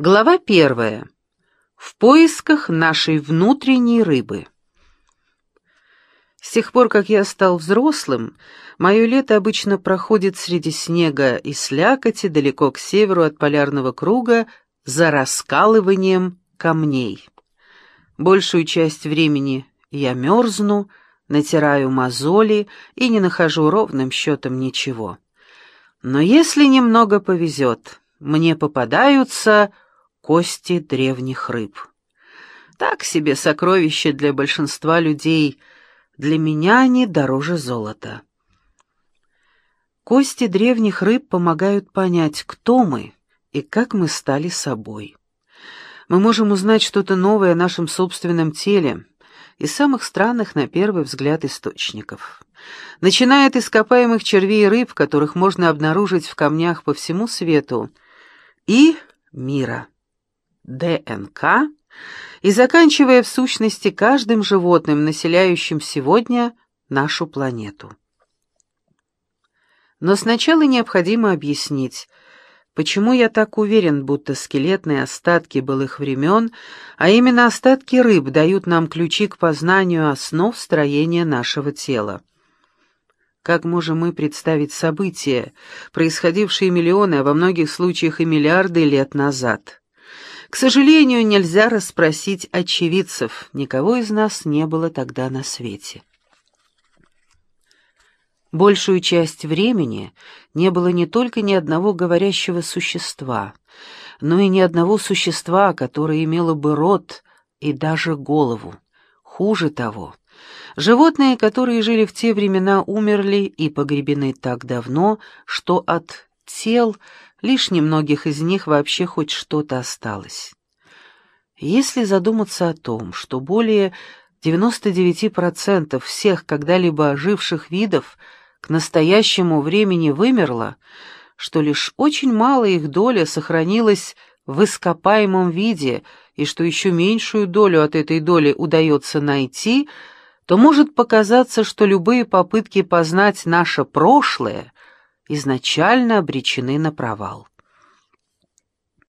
Глава первая. В поисках нашей внутренней рыбы. С тех пор, как я стал взрослым, мое лето обычно проходит среди снега и слякоти далеко к северу от полярного круга за раскалыванием камней. Большую часть времени я мерзну, натираю мозоли и не нахожу ровным счетом ничего. Но если немного повезет, мне попадаются кости древних рыб. Так себе сокровище для большинства людей, для меня они дороже золота. Кости древних рыб помогают понять, кто мы и как мы стали собой. Мы можем узнать что-то новое о нашем собственном теле из самых странных на первый взгляд источников. Начиная от ископаемых червей и рыб, которых можно обнаружить в камнях по всему свету, и мира. ДНК и заканчивая в сущности каждым животным, населяющим сегодня нашу планету. Но сначала необходимо объяснить, почему я так уверен, будто скелетные остатки былых времен, а именно остатки рыб, дают нам ключи к познанию основ строения нашего тела. Как можем мы представить события, происходившие миллионы, а во многих случаях и миллиарды лет назад? К сожалению, нельзя расспросить очевидцев, никого из нас не было тогда на свете. Большую часть времени не было не только ни одного говорящего существа, но и ни одного существа, которое имело бы рот и даже голову. Хуже того, животные, которые жили в те времена, умерли и погребены так давно, что от тел лишь немногих из них вообще хоть что-то осталось. Если задуматься о том, что более 99% всех когда-либо оживших видов к настоящему времени вымерло, что лишь очень малая их доля сохранилась в ископаемом виде и что еще меньшую долю от этой доли удается найти, то может показаться, что любые попытки познать наше прошлое изначально обречены на провал.